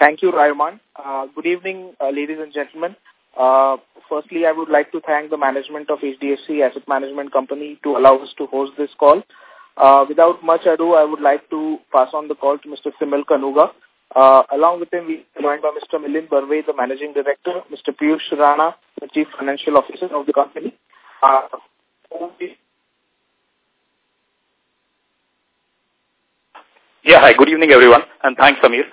Thank you, Rayman. Uh, good evening, uh, ladies and gentlemen. Uh, firstly, I would like to thank the management of HDFC Asset Management Company to allow us to host this call. Uh, without much ado, I would like to pass on the call to Mr. Simal Kanuga. Uh, along with him, we are joined by Mr. Milind Barve, the Managing Director, Mr. Piyush Surana, the Chief Financial Officer of the company. Uh, yeah, hi, good evening everyone, and thanks Samir.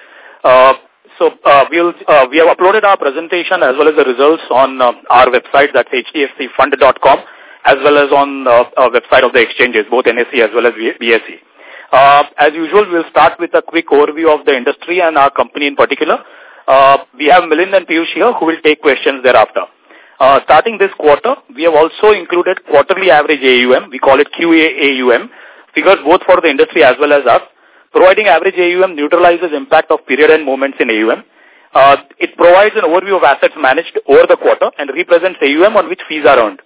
Uh, so uh, we'll, uh, we have uploaded our presentation as well as the results on uh, our website, that's hdfcfund.com, as well as on the uh, website of the exchanges, both NSE as well as BSE. Uh, as usual, we'll start with a quick overview of the industry and our company in particular. Uh, we have Milind and Piyush here who will take questions thereafter. Uh, starting this quarter, we have also included quarterly average AUM, we call it QAAUM, figures both for the industry as well as us. Providing average AUM neutralizes impact of period end movements in AUM. Uh, it provides an overview of assets managed over the quarter and represents AUM on which fees are earned.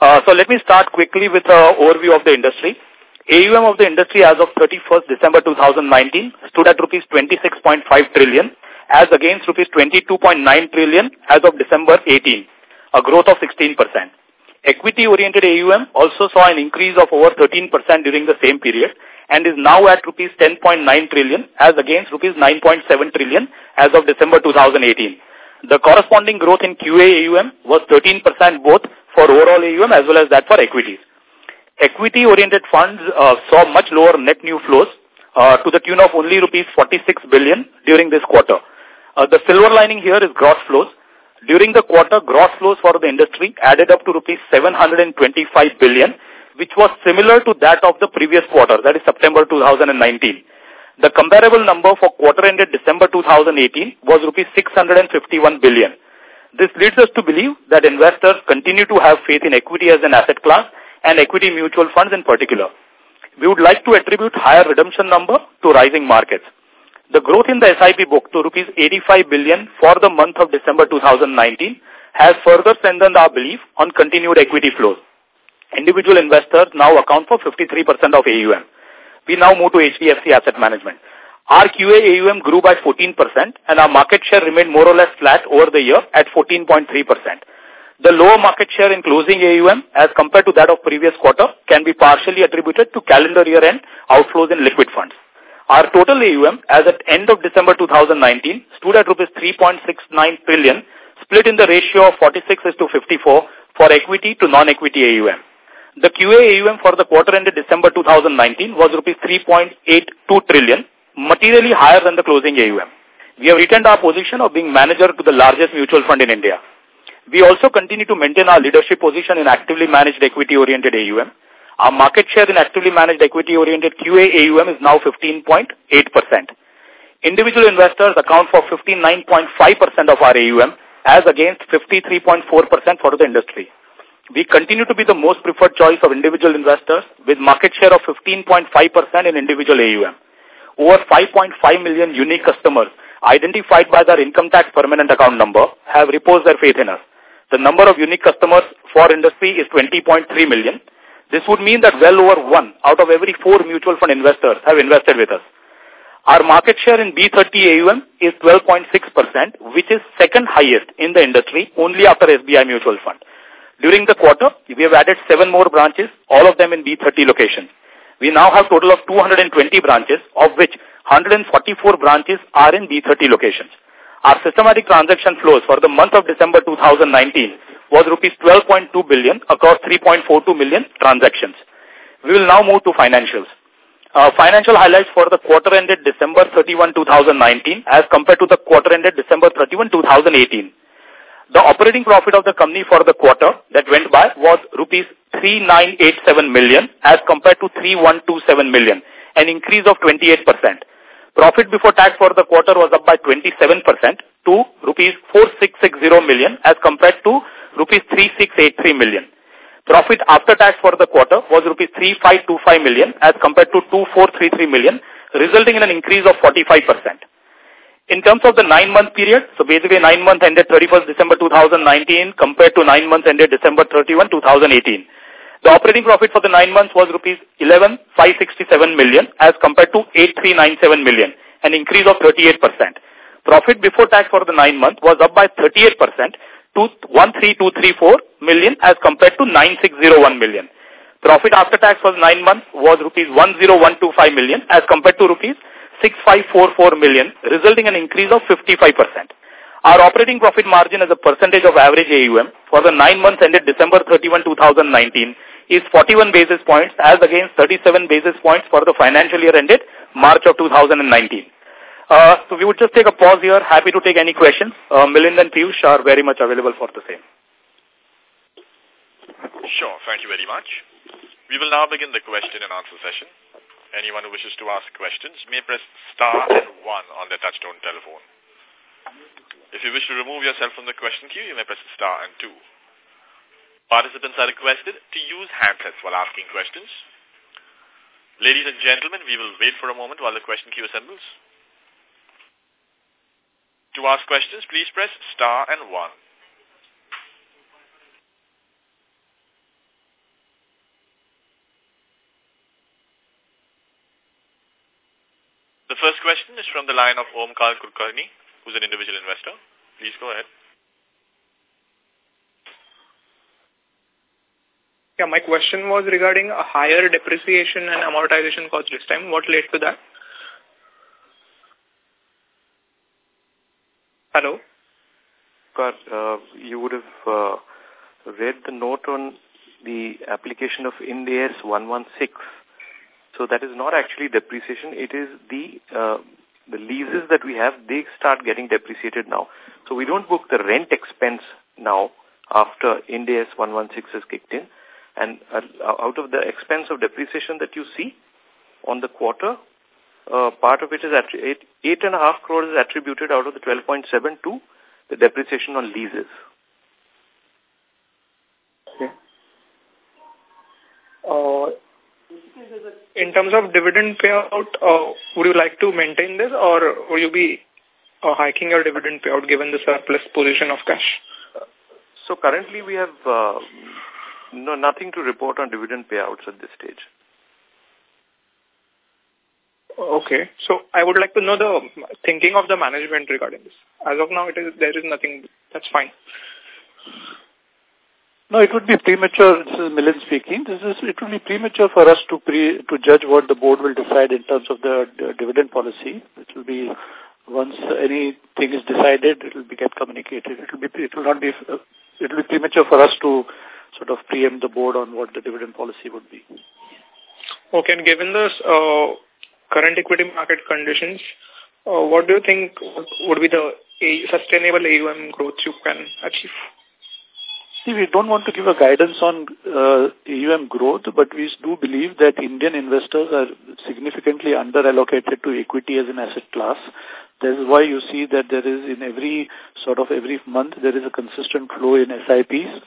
Uh, so let me start quickly with an overview of the industry. AUM of the industry as of 31st December 2019 stood at rupees 26.5 trillion as against rupees 22.9 trillion as of December 18, a growth of 16%. Equity-oriented AUM also saw an increase of over 13% during the same period and is now at rupees 10.9 trillion as against rupees 9.7 trillion as of December 2018. The corresponding growth in QA AUM was 13% both for overall AUM as well as that for equities. Equity-oriented funds uh, saw much lower net new flows uh, to the tune of only rupees 46 billion during this quarter. Uh, the silver lining here is gross flows. During the quarter, gross flows for the industry added up to rupees 725 billion, which was similar to that of the previous quarter, that is September 2019. The comparable number for quarter ended December 2018 was rupees 651 billion. This leads us to believe that investors continue to have faith in equity as an asset class and equity mutual funds in particular. We would like to attribute higher redemption number to rising markets. The growth in the SIP book to rupees 85 billion for the month of December 2019 has further strengthened our belief on continued equity flows. Individual investors now account for 53% of AUM. We now move to HDFC Asset Management. Our QA AUM grew by 14% and our market share remained more or less flat over the year at 14.3%. The lower market share in closing AUM as compared to that of previous quarter can be partially attributed to calendar year-end outflows in liquid funds. Our total AUM as at end of December 2019 stood at rupees 3.69 trillion, split in the ratio of 46 is to 54 for equity to non-equity AUM. The QA AUM for the quarter ended December 2019 was rupees 3.82 trillion, materially higher than the closing AUM. We have retained our position of being manager to the largest mutual fund in India. We also continue to maintain our leadership position in actively managed equity-oriented AUM. Our market share in actively managed equity-oriented QA AUM is now 15.8%. Individual investors account for 59.5% of our AUM as against 53.4% for the industry. We continue to be the most preferred choice of individual investors with market share of 15.5% in individual AUM. Over 5.5 million unique customers identified by their income tax permanent account number have reposed their faith in us. The number of unique customers for industry is 20.3 million. This would mean that well over one out of every four mutual fund investors have invested with us. Our market share in B30 AUM is 12.6%, which is second highest in the industry, only after SBI Mutual Fund. During the quarter, we have added seven more branches, all of them in B30 locations. We now have total of 220 branches, of which 144 branches are in B30 locations. Our systematic transaction flows for the month of December 2019 was rupees 12.2 billion across 3.42 million transactions. We will now move to financials. Uh, financial highlights for the quarter ended December 31, 2019 as compared to the quarter ended December 31, 2018. The operating profit of the company for the quarter that went by was rupees 3987 million as compared to 3127 million, an increase of 28%. Profit before tax for the quarter was up by 27% to rupees 4660 million as compared to rupees 3683 million. Profit after tax for the quarter was rupees 3525 million as compared to 2433 million, resulting in an increase of 45%. In terms of the nine-month period, so basically nine months ended 31st December 2019 compared to nine months ended December 31, 2018. The operating profit for the nine months was rupees 11,567 million as compared to 8,397 million, an increase of 38%. profit before tax for the nine months was up by 38% to 13234 million as compared to 9601 million. Profit after tax for the nine months was rupees 10125 million as compared to rupees 6544 million, resulting in an increase of 55%. Our operating profit margin as a percentage of average AUM for the nine months ended December 31, 2019 is 41 basis points as against 37 basis points for the financial year ended March of 2019. Uh, so we would just take a pause here. Happy to take any questions. Uh, Milind and Piyush are very much available for the same. Sure. Thank you very much. We will now begin the question and answer session. Anyone who wishes to ask questions may press star and one on their touchtone telephone. If you wish to remove yourself from the question queue, you may press star and two. Participants are requested to use handsets while asking questions. Ladies and gentlemen, we will wait for a moment while the question queue assembles. To ask questions, please press star and one. The first question is from the line of Omkar Kulkarni, who's an individual investor. Please go ahead. Yeah, my question was regarding a higher depreciation and amortization cost this time. What led to that? Hello? Uh, you would have uh, read the note on the application of Ind AS 116 so that is not actually depreciation. It is the uh, the leases that we have, they start getting depreciated now. So we don't book the rent expense now after Ind AS 116 has kicked in. And uh, out of the expense of depreciation that you see on the quarter, uh, part of it is at eight, eight and a half crores is attributed out of the 12.7 to the depreciation on leases. Okay. Uh, in terms of dividend payout, uh, would you like to maintain this or will you be uh, hiking your dividend payout given the surplus position of cash? So currently we have uh, no nothing to report on dividend payouts at this stage. Okay. So I would like to know the thinking of the management regarding this. As of now, it is there is nothing. That's fine. No, it would be premature. This is Milind speaking. This is it would be premature for us to pre to judge what the board will decide in terms of the, dividend policy. It will be once anything is decided, it will be get communicated. It will be it will not be it will be premature for us to sort of preempt the board on what the dividend policy would be. Okay, and given the uh, current equity market conditions, uh, what do you think would be the sustainable AUM growth you can achieve? See, we don't want to give a guidance on uh, AUM growth, but we do believe that Indian investors are significantly under-allocated to equity as an asset class. That is why you see that there is in every sort of every month there is a consistent flow in SIPs.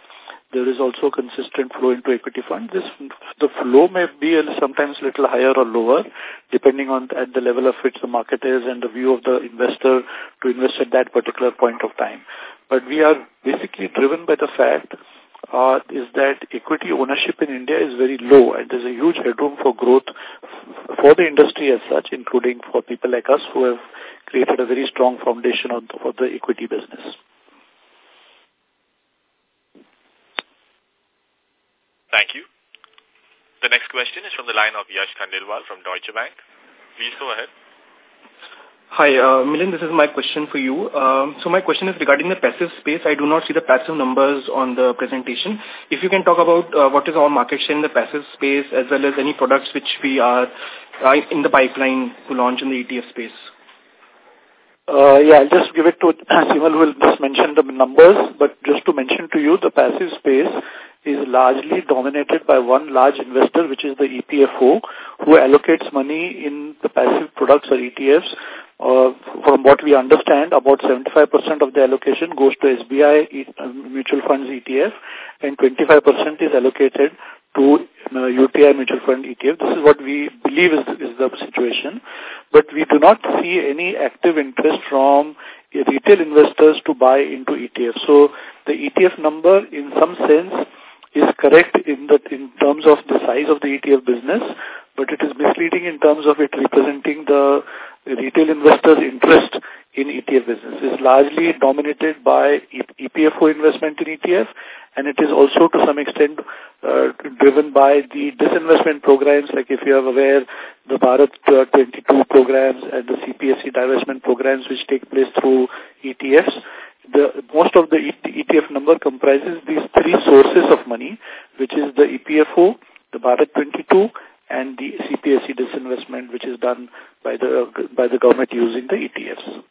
There is also consistent flow into equity funds. This the flow may be a, sometimes little higher or lower, depending on at the level of which the market is and the view of the investor to invest at that particular point of time. But we are basically driven by the fact uh, is that equity ownership in India is very low and there's a huge headroom for growth for the industry as such, including for people like us who have created a very strong foundation on, for the equity business. Thank you. The next question is from the line of Yash Khandelwal from Deutsche Bank. Please go ahead. Hi, uh, Milind, this is my question for you. Um, so my question is regarding the passive space. I do not see the passive numbers on the presentation. If you can talk about uh, what is our market share in the passive space as well as any products which we are uh, in the pipeline to launch in the ETF space. Uh, yeah, I'll just give it to Simal who will just mention the numbers, but just to mention to you, the passive space is largely dominated by one large investor, which is the EPFO, who allocates money in the passive products or ETFs uh, from what we understand, about 75% of the allocation goes to SBI uh, mutual funds ETF and 25% is allocated to uh, UTI mutual fund ETF. This is what we believe is, is the situation. But we do not see any active interest from retail investors to buy into ETF. So the ETF number in some sense is correct in the in terms of the size of the ETF business, but it is misleading in terms of it representing the retail investors' interest in ETF business. It's largely dominated by EPFO investment in ETF, and it is also to some extent uh, driven by the disinvestment programs, like if you are aware, the Bharat uh, 22 programs and the CPSE divestment programs which take place through ETFs. The, most of the ETF number comprises these three sources of money, which is the EPFO, the Bharat 22, and the CPSE disinvestment, which is done by the by the government using the ETFs.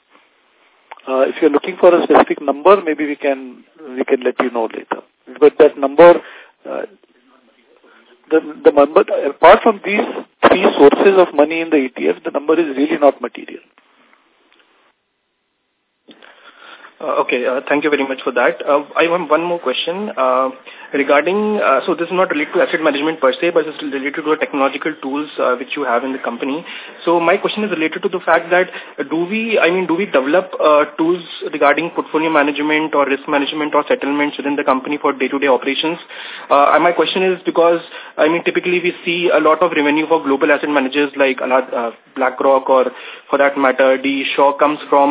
Uh, if you're looking for a specific number, maybe we can we can let you know later. But that number, uh, the the number apart from these three sources of money in the ETF, the number is really not material. Uh, okay, uh, thank you very much for that. Uh, I have one more question uh, regarding, uh, so this is not related to asset management per se, but it's related to the technological tools uh, which you have in the company. So my question is related to the fact that do we, I mean, do we develop tools regarding portfolio management or risk management or settlements within the company for day-to-day -day operations? And my question is because, I mean, typically we see a lot of revenue for global asset managers like BlackRock or for that matter, the Shaw comes from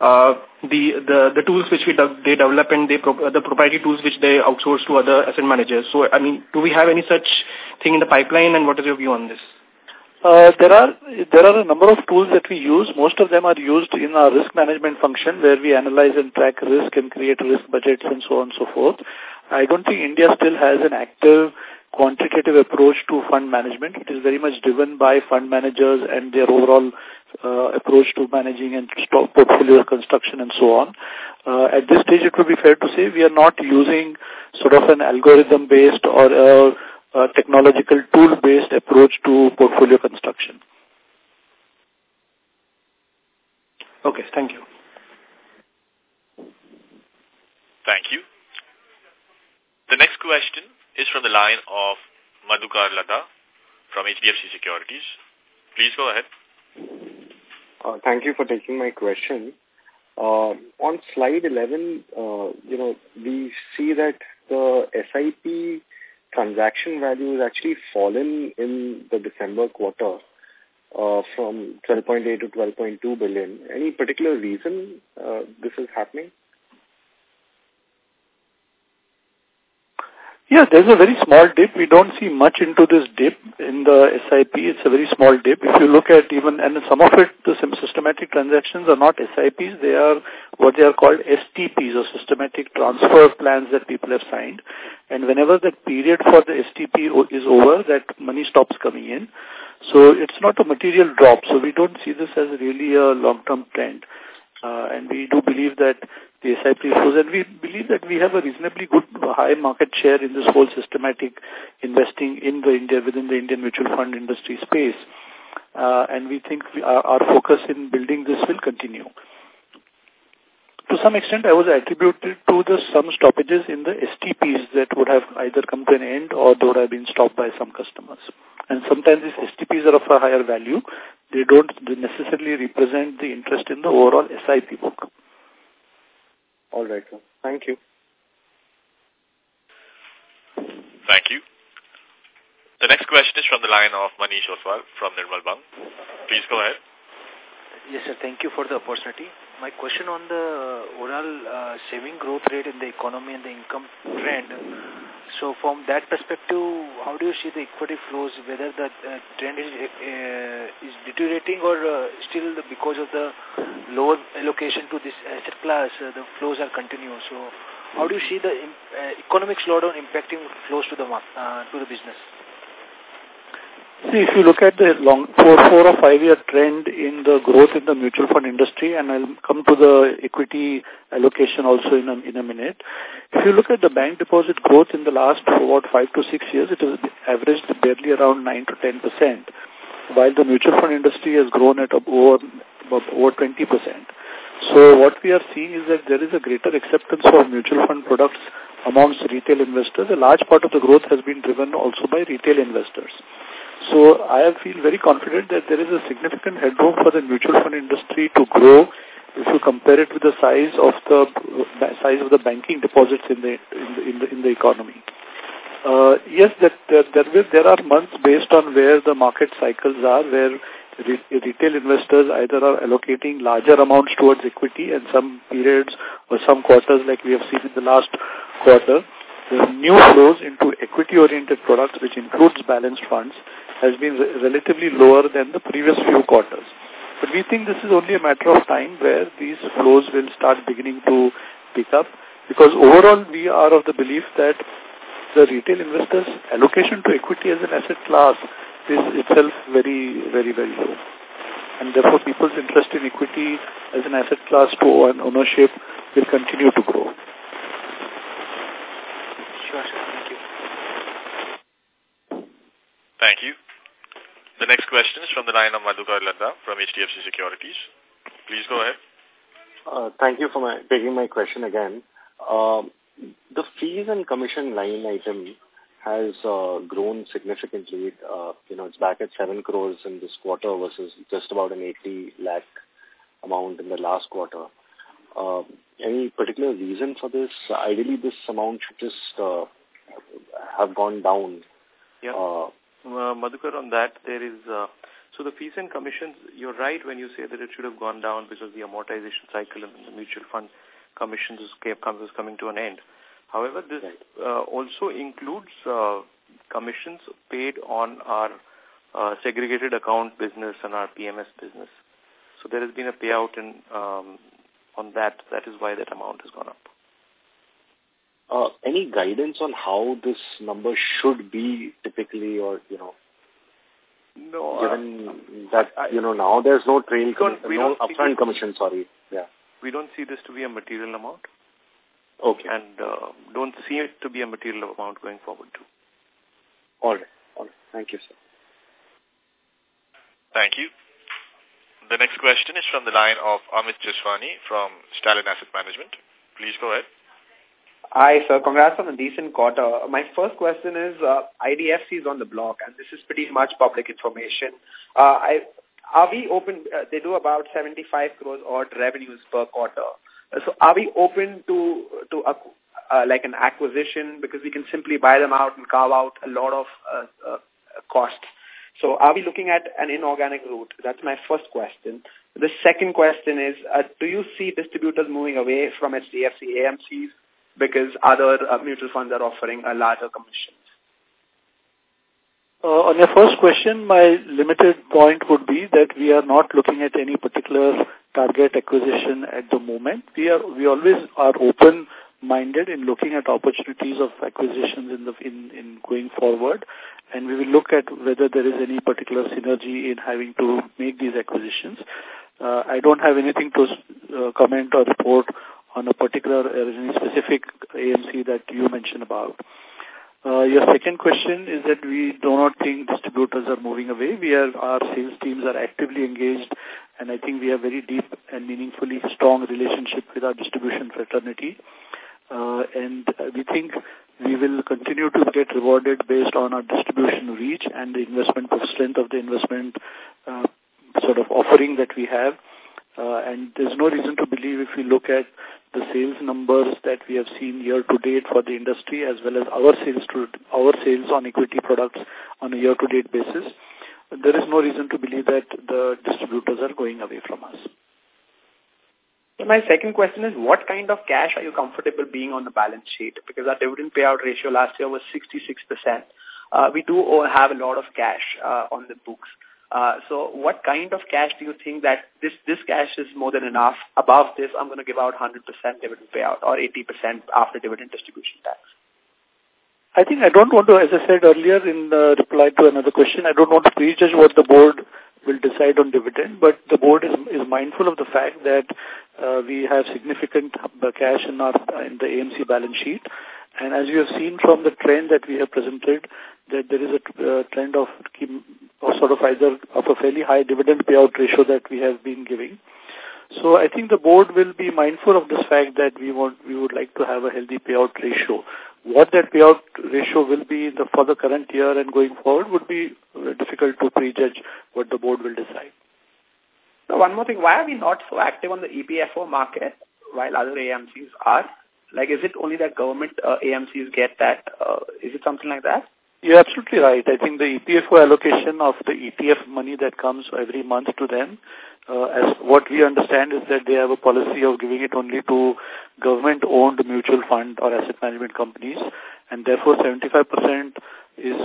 uh, the, the, the tools which we they develop and they pro the proprietary tools which they outsource to other asset managers. So, I mean, do we have any such thing in the pipeline and what is your view on this? Uh, there are there are a number of tools that we use. Most of them are used in our risk management function where we analyze and track risk and create risk budgets and so on and so forth. I don't think India still has an active quantitative approach to fund management. It is very much driven by fund managers and their overall uh, approach to managing and stock portfolio construction and so on. Uh, at this stage, it would be fair to say we are not using sort of an algorithm-based or a, a technological tool-based approach to portfolio construction. Okay, thank you. Thank you. The next question is from the line of Madhukar Ladha from HDFC Securities. Please go ahead. Uh, thank you for taking my question. Uh, on slide 11, uh, you know, we see that the SIP transaction value has actually fallen in the December quarter uh, from 12.8 to 12.2 billion. Any particular reason uh, this is happening? Yeah, there's a very small dip. We don't see much into this dip in the SIP. It's a very small dip. If you look at even, and some of it, the systematic transactions are not SIPs. They are what they are called STPs or systematic transfer plans that people have signed. And whenever that period for the STP is over, that money stops coming in. So it's not a material drop. So we don't see this as really a long-term trend. Uh, and we do believe that SIP flows, and we believe that we have a reasonably good high market share in this whole systematic investing in the India within the Indian mutual fund industry space. Uh, and we think we, our, our focus in building this will continue. To some extent, I was attributed to the some stoppages in the STPs that would have either come to an end or they would have been stopped by some customers. And sometimes these STPs are of a higher value. They don't necessarily represent the interest in the overall SIP book. All right, sir. Thank you. Thank you. The next question is from the line of Manish Oswal from Nirmal Bang. Please go ahead. Yes, sir. Thank you for the opportunity. My question on the overall uh, saving growth rate in the economy and the income trend. So from that perspective, how do you see the equity flows, whether the uh, trend is uh, is deteriorating or uh, still the, because of the lower allocation to this asset class, uh, the flows are continuous. So how do you see the uh, economic slowdown impacting flows to the, uh, to the business? See, if you look at the long four, four or five year trend in the growth in the mutual fund industry, and I'll come to the equity allocation also in a, in a minute. If you look at the bank deposit growth in the last about five to six years, it has averaged barely around nine to ten percent, while the mutual fund industry has grown at over over twenty percent. So what we are seeing is that there is a greater acceptance for mutual fund products amongst retail investors. A large part of the growth has been driven also by retail investors. So I feel very confident that there is a significant headroom for the mutual fund industry to grow if you compare it with the size of the size of the banking deposits in the in the in the, in the economy. Uh, yes, that there there, will, there are months based on where the market cycles are, where re retail investors either are allocating larger amounts towards equity and some periods or some quarters like we have seen in the last quarter, new flows into equity-oriented products, which includes balanced funds, has been re relatively lower than the previous few quarters. But we think this is only a matter of time where these flows will start beginning to pick up because overall we are of the belief that the retail investors' allocation to equity as an asset class is itself very, very, very low. And therefore people's interest in equity as an asset class to own ownership will continue to grow. Sure, sir. Thank you. Thank you. The next question is from the line of Madhukar Ladha from HDFC Securities. Please go ahead. Uh, thank you for my, taking my question again. Uh, the fees and commission line item has uh, grown significantly. Uh, you know, it's back at 7 crores in this quarter versus just about an 80 lakh amount in the last quarter. Uh, any particular reason for this? Ideally, this amount should just uh, have gone down. Yeah. Uh, Madhukar, on that, there is, uh, so the fees and commissions, you're right when you say that it should have gone down because the amortization cycle and the mutual fund commissions is, is coming to an end. However, this uh, also includes uh, commissions paid on our uh, segregated account business and our PMS business. So there has been a payout in um, on that. That is why that amount has gone up. Uh, any guidance on how this number should be typically or, you know, no, given uh, that, I, you know, now there's no trail, com no upfront commission, sorry. Yeah. We don't see this to be a material amount. Okay. And uh, don't see it to be a material amount going forward too. All right. All right. Thank you, sir. Thank you. The next question is from the line of Amit Jeswani from Stallion Asset Management. Please go ahead. Hi, sir. Congrats on a decent quarter. My first question is, uh, IDFC is on the block, and this is pretty much public information. Uh, I, are we open, uh, they do about 75 crores odd revenues per quarter. So are we open to, to uh, uh, like an acquisition because we can simply buy them out and carve out a lot of uh, uh, costs? So are we looking at an inorganic route? That's my first question. The second question is, uh, do you see distributors moving away from HDFC AMCs because other uh, mutual funds are offering a larger commission? Uh, on your first question, my limited point would be that we are not looking at any particular target acquisition at the moment. We are we always are open minded in looking at opportunities of acquisitions in the in, in going forward and we will look at whether there is any particular synergy in having to make these acquisitions. Uh, I don't have anything to uh, comment or report on a particular, uh, any specific AMC that you mentioned about. Uh, your second question is that we do not think distributors are moving away. We are, our sales teams are actively engaged and I think we have very deep and meaningfully strong relationship with our distribution fraternity. Uh, and we think we will continue to get rewarded based on our distribution reach and the investment of strength of the investment uh, sort of offering that we have. Uh, and there's no reason to believe if we look at the sales numbers that we have seen year to date for the industry as well as our sales to our sales on equity products on a year to date basis, there is no reason to believe that the distributors are going away from us. My second question is, what kind of cash are you comfortable being on the balance sheet? Because our dividend payout ratio last year was 66%. Uh, we do have a lot of cash uh, on the books. Uh, so what kind of cash do you think that this, this cash is more than enough? Above this, I'm going to give out 100% dividend payout or 80% after dividend distribution tax. I think I don't want to, as I said earlier in reply to another question, I don't want to prejudge what the board will decide on dividend, but the board is, is mindful of the fact that uh, we have significant cash in our in the AMC balance sheet. And as you have seen from the trend that we have presented, that there is a uh, trend of, sort of either of a fairly high dividend payout ratio that we have been giving. So I think the board will be mindful of this fact that we want we would like to have a healthy payout ratio. What that payout ratio will be the, for the current year and going forward would be difficult to prejudge what the board will decide. Now, one more thing, why are we not so active on the EPFO market while other AMCs are? Like, is it only that government uh, AMCs get that? Uh, is it something like that? You're absolutely right. I think the EPFO allocation of the ETF money that comes every month to them, uh, as what we understand is that they have a policy of giving it only to government-owned mutual fund or asset management companies, and therefore 75% is,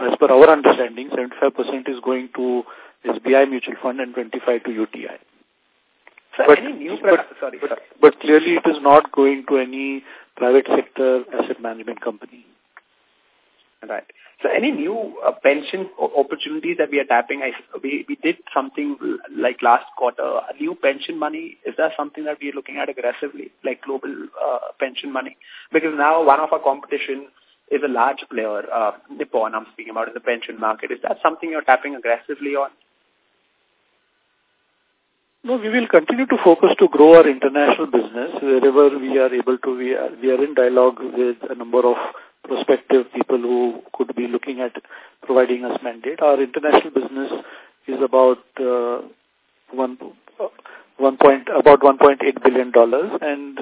as per our understanding, 75% is going to SBI mutual fund and 25 to UTI. So but, any new but, sorry, but, but clearly it is not going to any private sector asset management company. Right. So any new uh, pension opportunities that we are tapping, I, we, we did something like last quarter, a new pension money, is that something that we are looking at aggressively, like global uh, pension money? Because now one of our competition is a large player, uh, Nippon I'm speaking about in the pension market. Is that something you're tapping aggressively on? No, we will continue to focus to grow our international business wherever we are able to. We are, we are in dialogue with a number of prospective people who could be looking at providing us mandate. Our international business is about uh, one one point about 1.8 billion dollars, and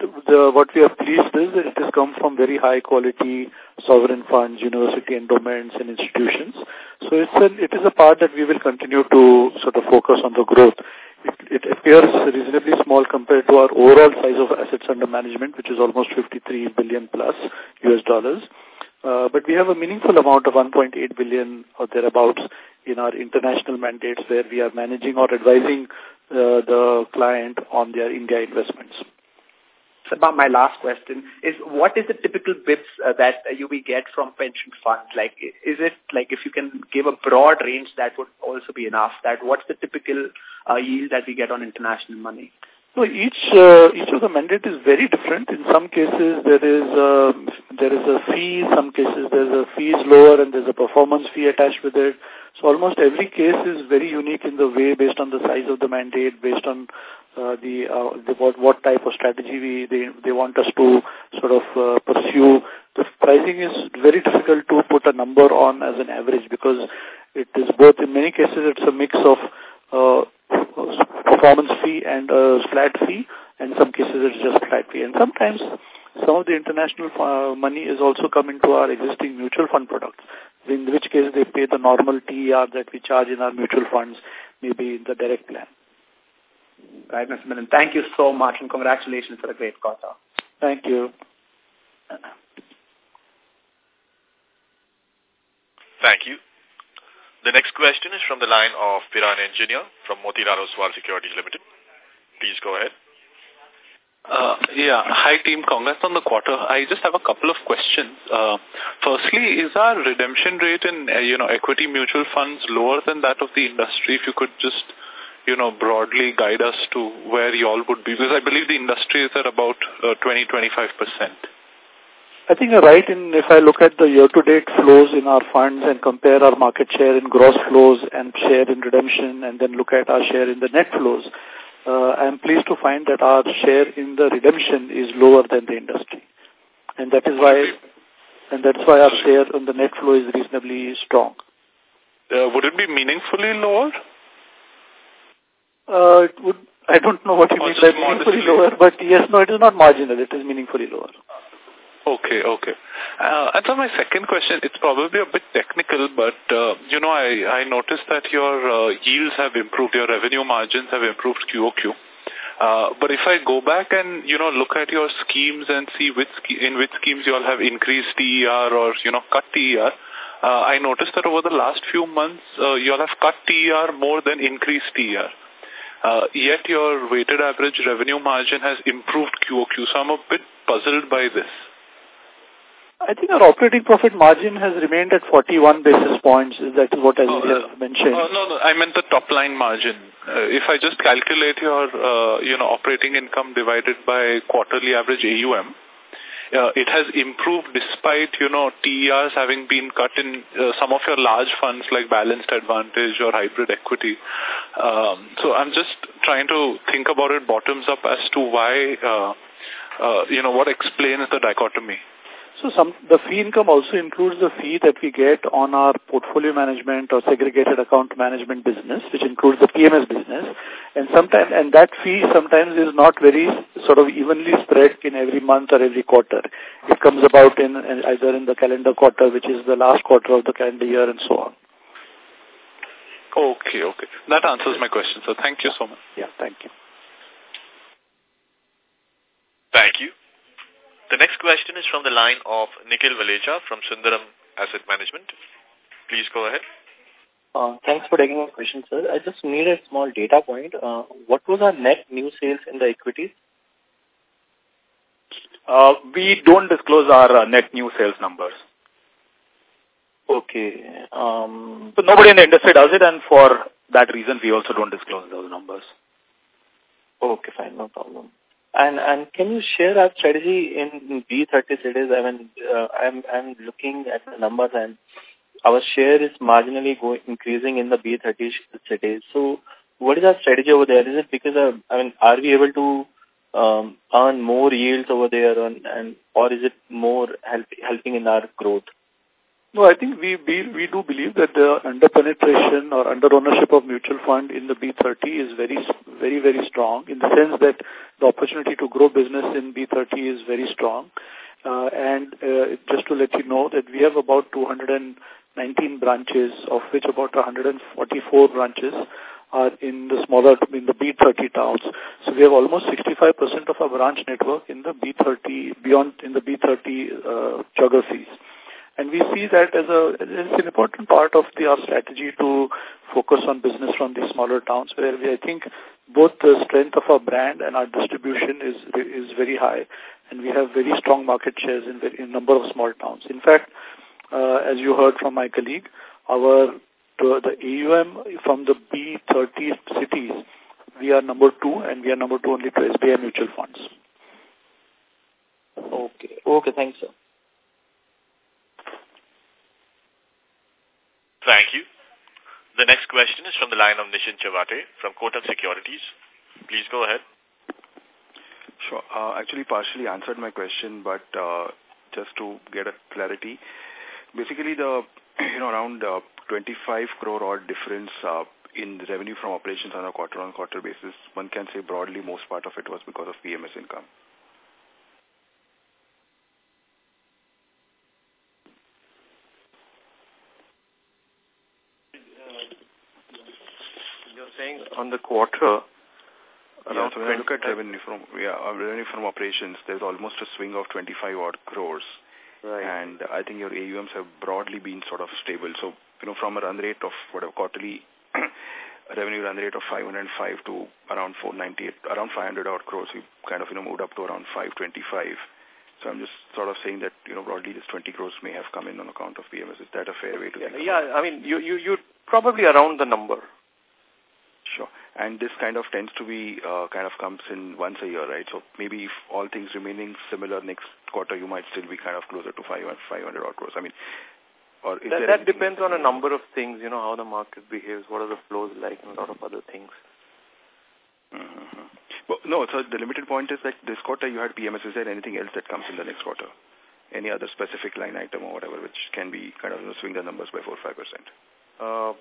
the, the, what we are pleased is that it has come from very high quality sovereign funds, university endowments, and institutions. So it's it is a part that we will continue to sort of focus on the growth. It, appears reasonably small compared to our overall size of assets under management, which is almost 53 billion plus US dollars. Uh, but we have a meaningful amount of 1.8 billion or thereabouts in our international mandates where we are managing or advising uh, the client on their India investments. So about my last question is what is the typical bips uh, that uh, you will get from pension funds? Like, is it like if you can give a broad range that would also be enough? That what's the typical uh, yield that we get on international money? So each uh, each of the mandate is very different. In some cases there is a, there is a fee. Some cases there's a fee is lower and there's a performance fee attached with it. So almost every case is very unique in the way based on the size of the mandate, based on uh, the, uh, the what, what type of strategy we, they, they want us to sort of uh, pursue. The pricing is very difficult to put a number on as an average because it is both, in many cases it's a mix of uh, performance fee and a flat fee, and some cases it's just flat fee. And sometimes some of the international uh, money is also coming to our existing mutual fund products, in which case they pay the normal TER that we charge in our mutual funds, maybe in the direct plan. Right, Mr. Milind. Thank you so much and congratulations for the great quarter. Thank you. Thank you. The next question is from the line of Piran Engineer from Motilal Oswal Securities Limited. Please go ahead. Uh, yeah. Hi, team. Congrats on the quarter. I just have a couple of questions. Uh, firstly, is our redemption rate in, uh, you know, equity mutual funds lower than that of the industry? If you could just you know, broadly guide us to where you all would be? Because I believe the industry is at about 20-25%. Uh, I think you're right. In if I look at the year-to-date flows in our funds and compare our market share in gross flows and share in redemption, and then look at our share in the net flows, uh, I am pleased to find that our share in the redemption is lower than the industry, and that is why, and that's why our share in the net flow is reasonably strong. Uh, would it be meaningfully lower? Uh, it would, I don't know what you mean by meaningfully lower, but yes, no, it is not marginal. It is meaningfully lower. Okay, okay. Uh, and so my second question, it's probably a bit technical, but, uh, you know, I, I noticed that your uh, yields have improved, your revenue margins have improved QOQ. Uh, but if I go back and, you know, look at your schemes and see which in which schemes you all have increased TER or, you know, cut TER, uh, I noticed that over the last few months, uh, you all have cut TER more than increased TER. Uh, yet your weighted average revenue margin has improved QOQ. So I'm a bit puzzled by this. I think our operating profit margin has remained at 41 basis points. That is what I uh, mentioned. Oh, no, no, I meant the top line margin. Uh, if I just calculate your, uh, you know, operating income divided by quarterly average AUM, uh, it has improved despite, you know, TERs having been cut in uh, some of your large funds like Balanced Advantage or Hybrid Equity. Um, so I'm just trying to think about it bottoms up as to why, uh, uh, you know, what explains the dichotomy. So some the fee income also includes the fee that we get on our portfolio management or segregated account management business, which includes the PMS business. And sometimes and that fee sometimes is not very sort of evenly spread in every month or every quarter. It comes about in, in either in the calendar quarter, which is the last quarter of the calendar year, and so on. Okay, okay. That answers my question. So thank you so much. Yeah, thank you. Thank you. The next question is from the line of Nikhil Valecha from Sundaram Asset Management. Please go ahead. Uh, thanks for taking my question, sir. I just need a small data point. Uh, what was our net new sales in the equities? Uh, we don't disclose our uh, net new sales numbers. Okay. Um, so nobody in the industry does it, and for that reason, we also don't disclose those numbers. Okay, fine, no problem. And and can you share our strategy in B30 cities? I mean, uh, I'm I'm looking at the numbers, and our share is marginally going increasing in the B30 cities. So, what is our strategy over there? Is it because I mean, are we able to um, earn more yields over there, on, and or is it more help, helping in our growth? No, I think we, we, we do believe that the under-penetration or under-ownership of mutual fund in the B30 is very, very, very strong in the sense that the opportunity to grow business in B30 is very strong. Uh, and uh, just to let you know that we have about 219 branches, of which about 144 branches are in the smaller, in the B30 towns. So we have almost 65% of our branch network in the B30, beyond, in the B30 uh, geographies. And we see that as a as an important part of the, our strategy to focus on business from these smaller towns, where we, I think both the strength of our brand and our distribution is is very high, and we have very strong market shares in a number of small towns. In fact, uh, as you heard from my colleague, our the, the AUM from the B30 cities, we are number two, and we are number two only to SBI mutual funds. Okay. Okay. Thanks, sir. Thank you. The next question is from the line of Nischint Chawathe from Kotak Securities. Please go ahead. Sure. Uh, actually, partially answered my question, but uh, just to get a clarity, basically the you know around uh, 25 crore odd difference uh, in revenue from operations on a quarter-on-quarter -quarter basis, one can say broadly most part of it was because of PMS income. saying on the quarter, yeah, so when I look at revenue from yeah uh, revenue from operations, there's almost a swing of 25 odd crores, right. and I think your AUMs have broadly been sort of stable. So you know from a run rate of whatever quarterly revenue run rate of 505 to around 498, around 500 odd crores, you kind of you know moved up to around 525. So I'm just sort of saying that you know broadly this 20 crores may have come in on account of PMS. Is that a fair way to yeah, think? Yeah, I mean you you you probably around the number. Sure. And this kind of tends to be, uh, kind of comes in once a year, right? So maybe if all things remaining similar next quarter, you might still be kind of closer to 500, 500 odd crores. I mean, or is that, that depends on a number of things, you know, how the market behaves, what are the flows like, and a lot of other things. Mm -hmm. Well, no, so the limited point is that this quarter you had PMS. Is there anything else that comes in the next quarter? Any other specific line item or whatever which can be kind of you know, swing the numbers by 4 5%? Uh,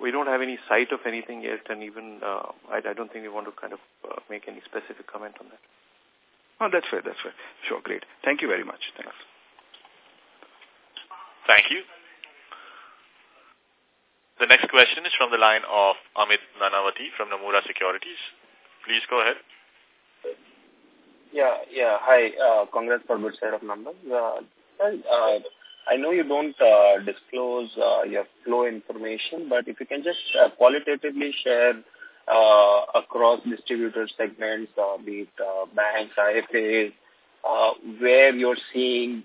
we don't have any sight of anything yet, and even uh, I, I don't think we want to kind of uh, make any specific comment on that. Oh, that's fair, that's fair. Sure, great. Thank you very much. Thanks. Thank you. The next question is from the line of Amit Nanavati from Nomura Securities. Please go ahead. Yeah, yeah. Hi. Uh, congrats for good set of numbers. Uh, uh, I know you don't uh, disclose uh, your flow information, but if you can just uh, qualitatively share across distributor segments, be it banks, IFAs, where you're seeing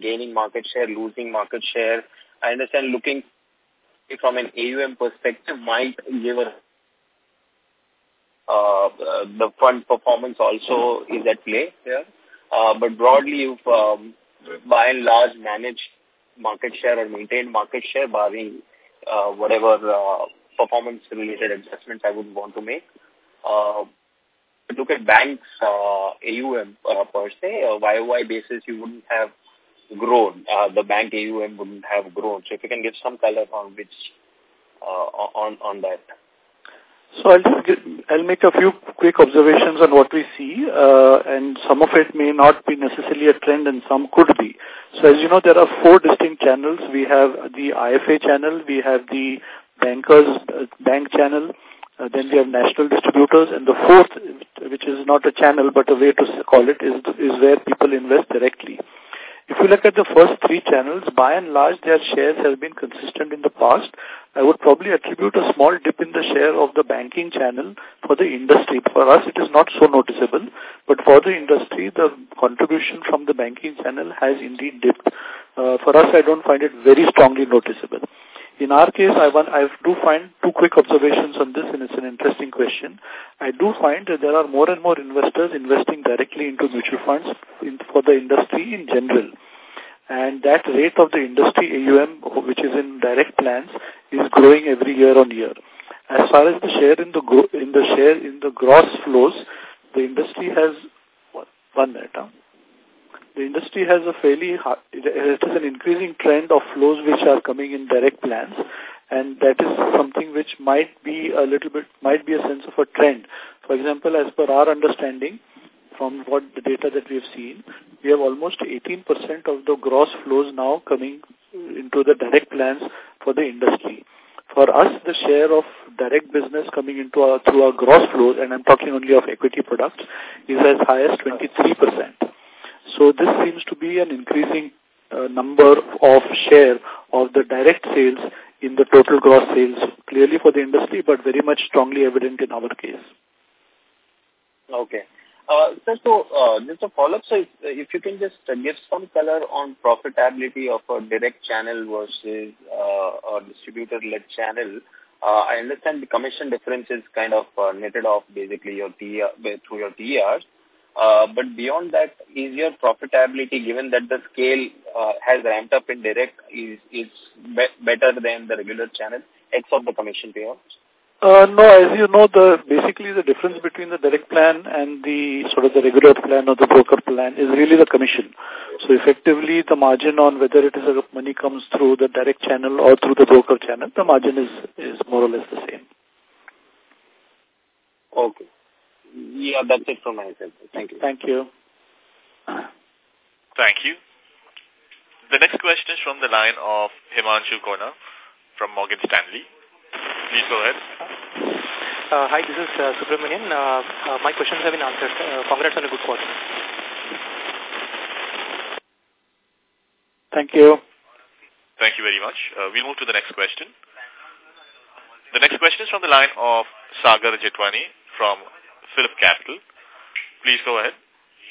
gaining market share, losing market share. I understand looking from an AUM perspective might give a uh, the fund performance also is at play here. Uh, but broadly, you've um, by and large managed market share or maintained market share barring uh, whatever uh, performance-related adjustments I would want to make. Uh, look at banks uh, AUM uh, per se, uh, YOY basis, you wouldn't have grown. Uh, the bank AUM wouldn't have grown. So if you can give some color on which uh, on on that. So I'll just I'll make a few quick observations on what we see, uh, and some of it may not be necessarily a trend, and some could be. So as you know, there are four distinct channels. We have the IFA channel, we have the bankers uh, bank channel, uh, then we have national distributors, and the fourth, which is not a channel but a way to call it, is is where people invest directly. If you look at the first three channels, by and large, their shares have been consistent in the past. I would probably attribute a small dip in the share of the banking channel for the industry. For us, it is not so noticeable, but for the industry, the contribution from the banking channel has indeed dipped. Uh, for us, I don't find it very strongly noticeable. In our case, I, want, I do find two quick observations on this, and it's an interesting question. I do find that there are more and more investors investing directly into mutual funds in, for the industry in general. And that rate of the industry AUM, which is in direct plans, is growing every year on year. As far as the share in the in the share in the gross flows, the industry has one minute. Huh? the industry has a fairly, it is an increasing trend of flows which are coming in direct plans and that is something which might be a little bit, might be a sense of a trend. For example, as per our understanding, from what the data that we have seen, we have almost 18% of the gross flows now coming into the direct plans for the industry. For us, the share of direct business coming into our, through our gross flows, and I'm talking only of equity products, is as high as 23%. So this seems to be an increasing uh, number of share of the direct sales in the total gross sales, clearly for the industry, but very much strongly evident in our case. Okay. Uh, so, uh, just a follow-up, so if, you can just give some color on profitability of a direct channel versus uh, a distributor-led channel, I understand the commission difference is kind of netted off basically through your. Uh, but beyond that, is your profitability, given that the scale has ramped up in direct, is is be better than the regular channel, ex of the commission payouts? Uh, no, as you know, the basically the difference between the direct plan and the sort of the regular plan or the broker plan is really the commission. So effectively, the margin on whether it is a money comes through the direct channel or through the broker channel, the margin is is more or less the same. Okay. Yeah, that's it from my side. Thank you. Thank you. Thank you. The next question is from the line of Himanshu Kona from Morgan Stanley. Please go ahead. Uh, hi, this is uh, Subramanian. Uh, uh, my questions have been answered. Uh, congrats on a good quarter. Thank you. Thank you very much. Uh, we'll move to the next question. The next question is from the line of Sagar Jethwani from Philip Capital. Please go ahead.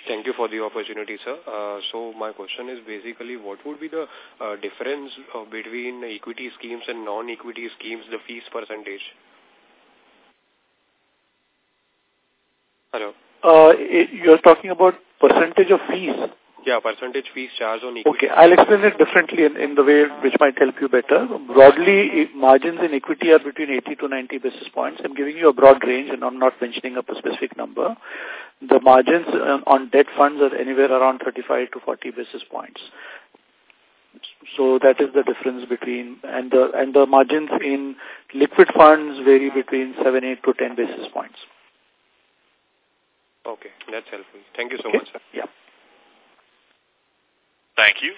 Thank you for the opportunity, sir. Uh, so my question is basically what would be the uh, difference uh, between equity schemes and non-equity schemes, the fees percentage? Hello? Uh, you're talking about percentage of fees? Yeah, percentage fees charged on equity. Okay, I'll explain it differently in, in the way which might help you better. Broadly, margins in equity are between 80 to 90 basis points. I'm giving you a broad range and I'm not mentioning up a specific number. The margins uh, on debt funds are anywhere around 35 to 40 basis points. So that is the difference between, and the, and the margins in liquid funds vary between 7, 8 to 10 basis points. Okay, that's helpful. Thank you so okay. much, sir. Yeah. Thank you.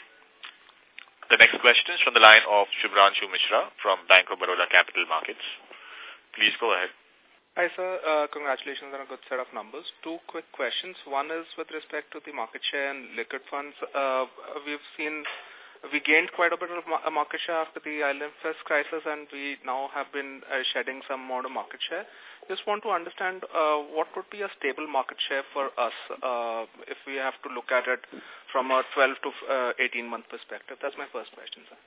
The next question is from the line of Shubhranshu Mishra from Bank of Baroda Capital Markets. Please go ahead. Hi, sir. Uh, congratulations on a good set of numbers. Two quick questions. One is with respect to the market share and liquid funds. Uh, we've seen we gained quite a bit of market share after the IL&FS crisis and we now have been uh, shedding some more market share. Just want to understand uh, what would be a stable market share for us uh, if we have to look at it from a 12 to uh, 18 month perspective. That's my first question, sir.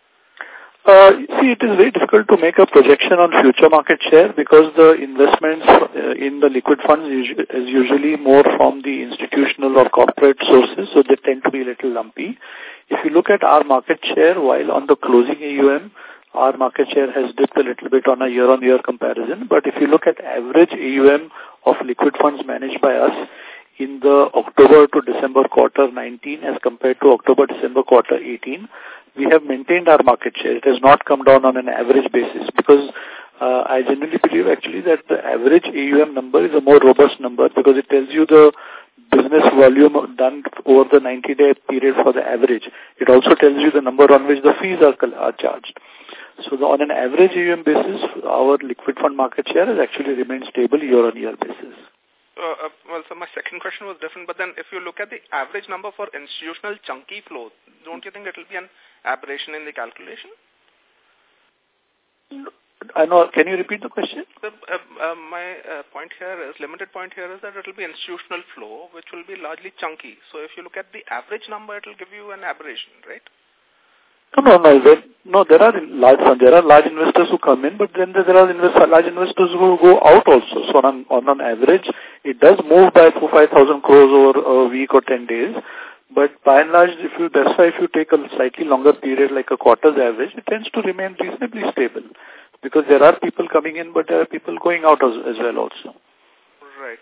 Uh, see, it is very difficult to make a projection on future market share because the investments uh, in the liquid funds is usually more from the institutional or corporate sources, so they tend to be a little lumpy. If you look at our market share, while on the closing AUM, our market share has dipped a little bit on a year-on-year -year comparison. But if you look at average AUM of liquid funds managed by us in the October to December quarter 19 as compared to October December quarter 18, we have maintained our market share. It has not come down on an average basis because uh, I generally believe actually that the average AUM number is a more robust number because it tells you the business volume done over the 90-day period for the average. It also tells you the number on which the fees are, are charged. So the, on an average AUM basis, our liquid fund market share has actually remained stable year-on-year basis. Uh, uh, well, so my second question was different, but then if you look at the average number for institutional chunky flow, don't you think it will be an aberration in the calculation? I know. Can you repeat the question? Uh, uh, my uh, point here is, limited point here is that it will be institutional flow, which will be largely chunky. So if you look at the average number, it will give you an aberration, right? No, no, no. There, no, there are large there are large investors who come in, but then there are investor, large investors who go out also. So on, on an average, it does move by four five thousand crores over a week or ten days. But by and large, if you that's why if you take a slightly longer period, like a quarter's average, it tends to remain reasonably stable because there are people coming in, but there are people going out as, as well also. Right.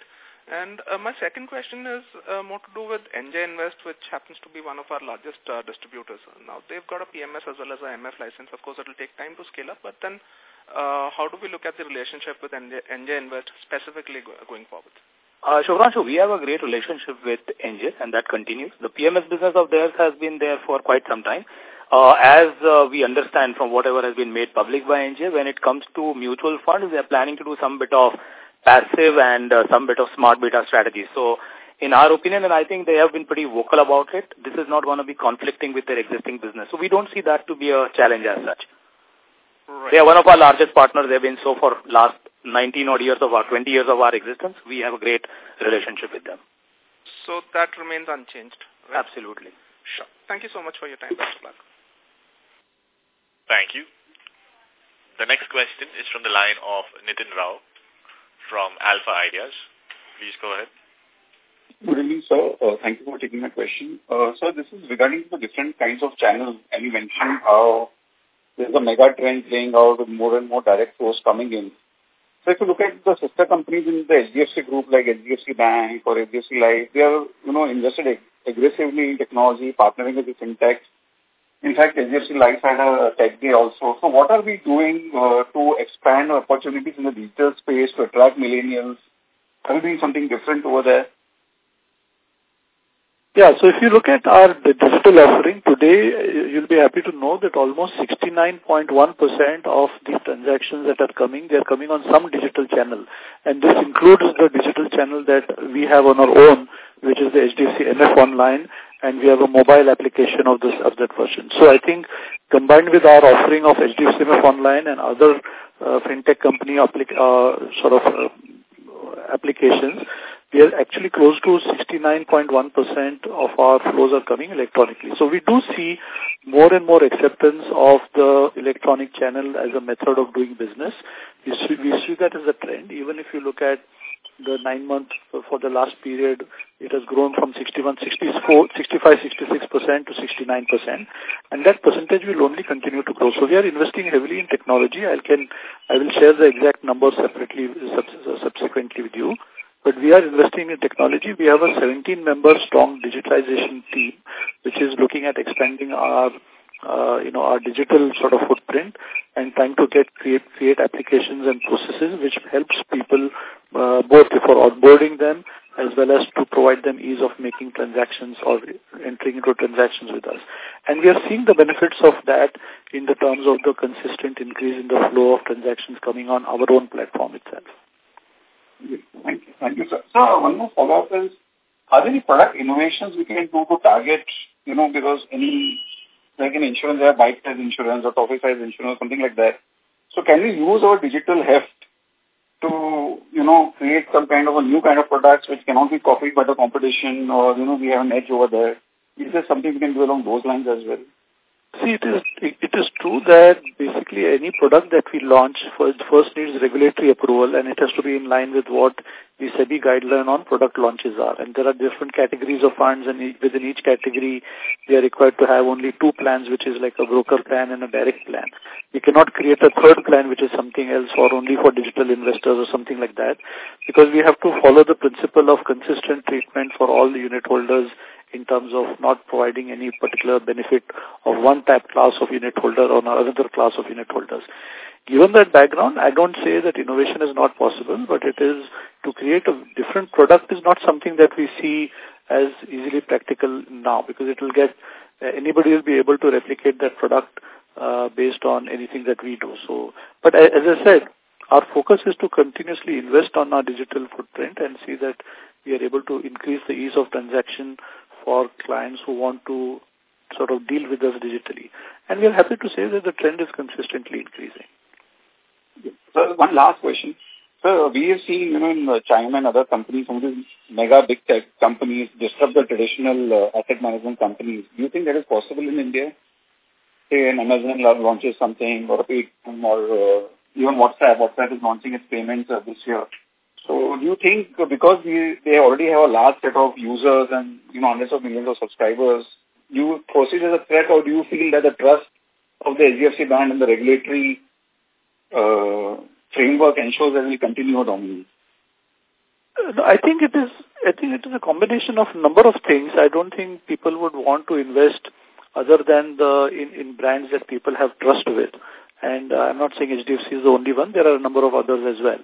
And uh, my second question is uh, more to do with NJ Invest, which happens to be one of our largest uh, distributors. Now, they've got a PMS as well as a MF license. Of course, it will take time to scale up, but then uh, how do we look at the relationship with NJ, NJ Invest specifically go going forward? Uh, Shubhranshu, we have a great relationship with NJ, and that continues. The PMS business of theirs has been there for quite some time. Uh, as uh, we understand from whatever has been made public by NJ, when it comes to mutual funds, they are planning to do some bit of passive and uh, some bit of smart beta strategy. So, in our opinion, and I think they have been pretty vocal about it, this is not going to be conflicting with their existing business. So, we don't see that to be a challenge as such. Right. They are one of our largest partners. They've been so for last 19 odd years of our, 20 years of our existence. We have a great relationship with them. So, that remains unchanged? Right? Absolutely. Sure. Thank you so much for your time. Best. Thank you. The next question is from the line of Nitin Rao from Alpha Ideas. Please go ahead. Good evening, sir. Uh, thank you for taking my question. Uh, sir, this is regarding the different kinds of channels, and you mentioned how there's a mega trend playing out with more and more direct flows coming in. So if you look at the sister companies in the HDFC group like HDFC Bank or HDFC Life, they are, you know, invested ag aggressively in technology, partnering with the fintechs, in fact, HDFC Life had a tech day also. So what are we doing uh, to expand opportunities in the digital space to attract millennials? Are we doing something different over there? Yeah, so if you look at our digital offering today, you'll be happy to know that almost 69.1% of the transactions that are coming, they are coming on some digital channel. And this includes the digital channel that we have on our own, which is the HDFC MF Online, and we have a mobile application of this of that version. So I think combined with our offering of HDFC Online and other uh, fintech company applic uh, sort of uh, applications, we are actually close to 69.1% of our flows are coming electronically. So we do see more and more acceptance of the electronic channel as a method of doing business. We see, we see that as a trend. Even if you look at the nine months for the last period, it has grown from 61, 64, 65, 66% to 69%. And that percentage will only continue to grow. So we are investing heavily in technology. I can, I will share the exact numbers separately, subsequently with you. But we are investing in technology. We have a 17-member strong digitization team, which is looking at expanding our uh, you know, our digital sort of footprint and trying to get create create applications and processes which helps people uh, both for onboarding them as well as to provide them ease of making transactions or entering into transactions with us. And we are seeing the benefits of that in the terms of the consistent increase in the flow of transactions coming on our own platform itself. Thank you, Thank you sir. So one more follow-up is, are there any product innovations we can do to target, you know, because any like in insurance, they have bite-size insurance or toffee-size insurance, something like that. So can we use our digital heft to, you know, create some kind of a new kind of products which cannot be copied by the competition or, you know, we have an edge over there? Is there something we can do along those lines as well? See, it is it is true that basically any product that we launch first first needs regulatory approval and it has to be in line with what the SEBI guideline on product launches are. And there are different categories of funds and within each category we are required to have only two plans which is like a broker plan and a direct plan. We cannot create a third plan which is something else or only for digital investors or something like that because we have to follow the principle of consistent treatment for all the unit holders in terms of not providing any particular benefit of one type class of unit holder or another class of unit holders. Given that background, I don't say that innovation is not possible, but it is to create a different product is not something that we see as easily practical now because it will get, anybody will be able to replicate that product uh, based on anything that we do. So, but as I said, our focus is to continuously invest on our digital footprint and see that we are able to increase the ease of transaction for clients who want to sort of deal with us digitally. And we are happy to say that the trend is consistently increasing. So one last question. We have seen, you know, in uh, China and other companies, some of these mega big tech companies disrupt the traditional uh, asset management companies. Do you think that is possible in India? Say an Amazon launches something or Paytm or uh, even WhatsApp. WhatsApp is launching its payments uh, this year. So do you think because we, they already have a large set of users and, you know, hundreds of millions of subscribers, do you it as a threat or do you feel that the trust of the HDFC band and the regulatory uh, framework ensures that we continue our dominance? No, I think it is. I think it is a combination of number of things. I don't think people would want to invest other than the in, in brands that people have trust with. And uh, I'm not saying HDFC is the only one. There are a number of others as well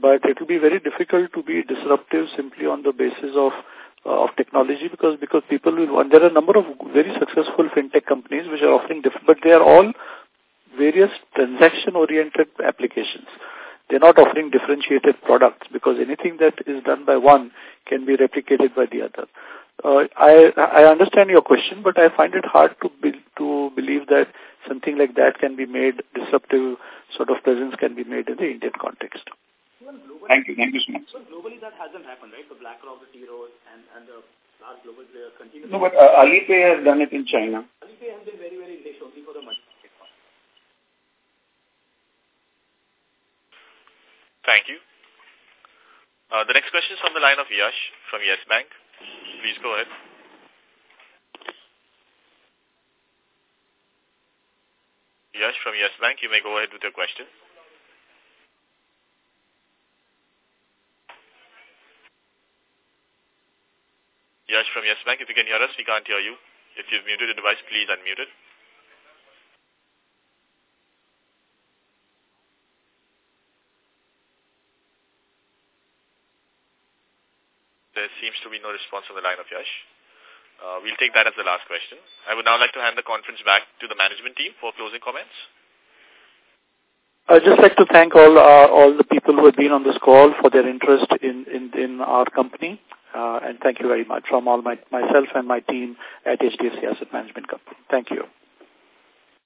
but it will be very difficult to be disruptive simply on the basis of uh, of technology because because people will and there are a number of very successful fintech companies which are offering different but they are all various transaction oriented applications. They're not offering differentiated products because anything that is done by one can be replicated by the other. Uh, I I understand your question but I find it hard to be, to believe that something like that can be made disruptive sort of presence can be made in the Indian context Thank you. Thank you so much. So globally that hasn't happened, right? The BlackRock, the T. Rowe, and, and the large global players continue. No, but uh, Alipay has done it in China. Alipay has been very, very niche only for the money Thank you. Uh, the next question is from the line of Yash from Yes Bank. Please go ahead. Yash from Yes Bank, you may go ahead with your question. Yash from Yes Bank, if you can hear us, we can't hear you. If you've muted your device, please unmute it. There seems to be no response on the line of Yash. Uh, we'll take that as the last question. I would now like to hand the conference back to the management team for closing comments. I'd just like to thank all uh, all the people who have been on this call for their interest in, in, in our company. Uh, and thank you very much from all my myself and my team at HDFC Asset Management Company. Thank you.